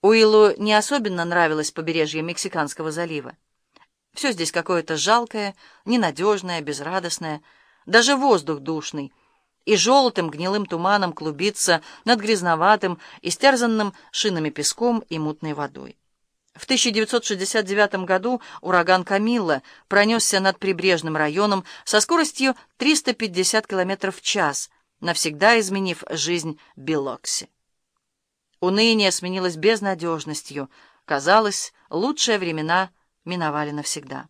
Уиллу не особенно нравилось побережье Мексиканского залива. Все здесь какое-то жалкое, ненадежное, безрадостное, даже воздух душный, и желтым гнилым туманом клубится над грязноватым, истерзанным шинами песком и мутной водой. В 1969 году ураган Камилла пронесся над прибрежным районом со скоростью 350 км в час, навсегда изменив жизнь Билокси. Уныние сменилось безнадежностью. Казалось, лучшие времена миновали навсегда.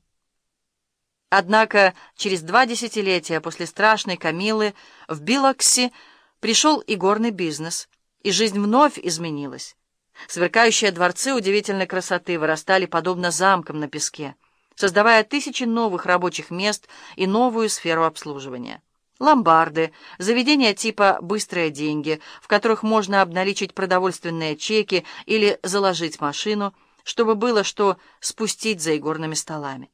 Однако через два десятилетия после страшной Камилы в Билокси пришел и горный бизнес, и жизнь вновь изменилась. Сверкающие дворцы удивительной красоты вырастали подобно замкам на песке, создавая тысячи новых рабочих мест и новую сферу обслуживания. Ломбарды, заведения типа «быстрые деньги», в которых можно обналичить продовольственные чеки или заложить машину, чтобы было что спустить за игорными столами.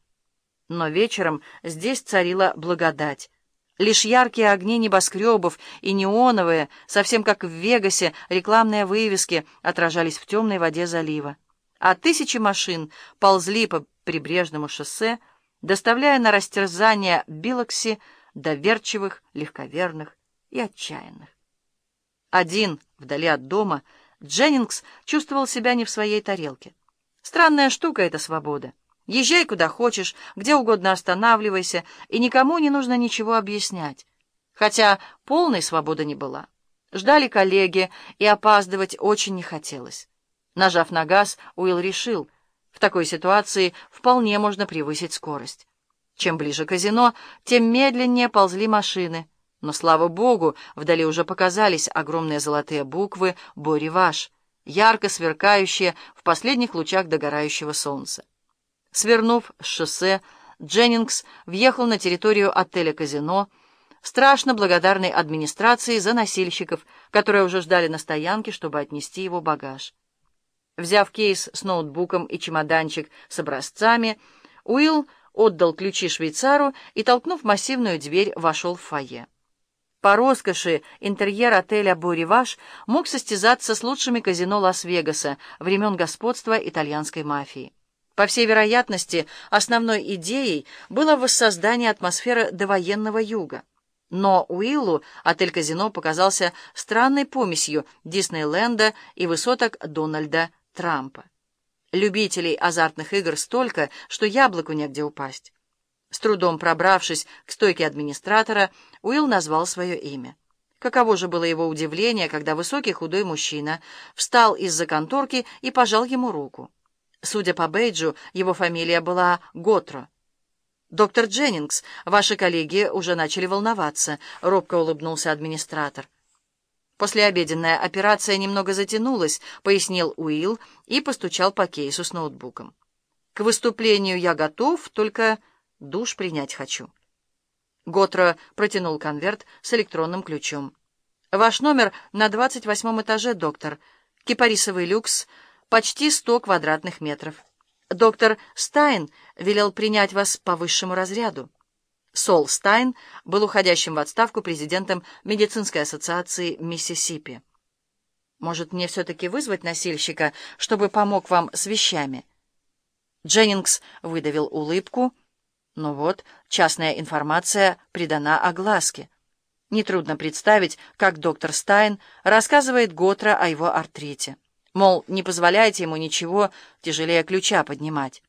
Но вечером здесь царила благодать. Лишь яркие огни небоскребов и неоновые, совсем как в Вегасе, рекламные вывески отражались в темной воде залива. А тысячи машин ползли по прибрежному шоссе, доставляя на растерзание Билокси доверчивых, легковерных и отчаянных. Один, вдали от дома, Дженнингс чувствовал себя не в своей тарелке. Странная штука эта свобода. Езжай куда хочешь, где угодно останавливайся, и никому не нужно ничего объяснять. Хотя полной свободы не была. Ждали коллеги, и опаздывать очень не хотелось. Нажав на газ, Уилл решил, в такой ситуации вполне можно превысить скорость. Чем ближе казино, тем медленнее ползли машины. Но, слава богу, вдали уже показались огромные золотые буквы «Бориваш», ярко сверкающие в последних лучах догорающего солнца. Свернув с шоссе, Дженнингс въехал на территорию отеля-казино, страшно благодарный администрации за носильщиков, которые уже ждали на стоянке, чтобы отнести его багаж. Взяв кейс с ноутбуком и чемоданчик с образцами, Уилл отдал ключи швейцару и, толкнув массивную дверь, вошел в фойе. По роскоши интерьер отеля «Буриваш» мог состязаться с лучшими казино Лас-Вегаса времен господства итальянской мафии. По всей вероятности, основной идеей было воссоздание атмосферы довоенного юга. Но Уиллу отель-казино показался странной помесью Диснейленда и высоток Дональда Трампа. Любителей азартных игр столько, что яблоку негде упасть. С трудом пробравшись к стойке администратора, Уилл назвал свое имя. Каково же было его удивление, когда высокий худой мужчина встал из-за конторки и пожал ему руку. Судя по бейджу, его фамилия была Готро. «Доктор Дженнингс, ваши коллеги уже начали волноваться», — робко улыбнулся администратор. «Послеобеденная операция немного затянулась», — пояснил Уилл и постучал по кейсу с ноутбуком. «К выступлению я готов, только душ принять хочу». Готро протянул конверт с электронным ключом. «Ваш номер на двадцать восьмом этаже, доктор. Кипарисовый люкс, почти сто квадратных метров. Доктор Стайн велел принять вас по высшему разряду». Сол Стайн был уходящим в отставку президентом медицинской ассоциации Миссисипи. «Может, мне все-таки вызвать носильщика, чтобы помог вам с вещами?» Дженнингс выдавил улыбку. «Ну вот, частная информация придана огласке. Нетрудно представить, как доктор Стайн рассказывает Готро о его артрите. Мол, не позволяйте ему ничего тяжелее ключа поднимать».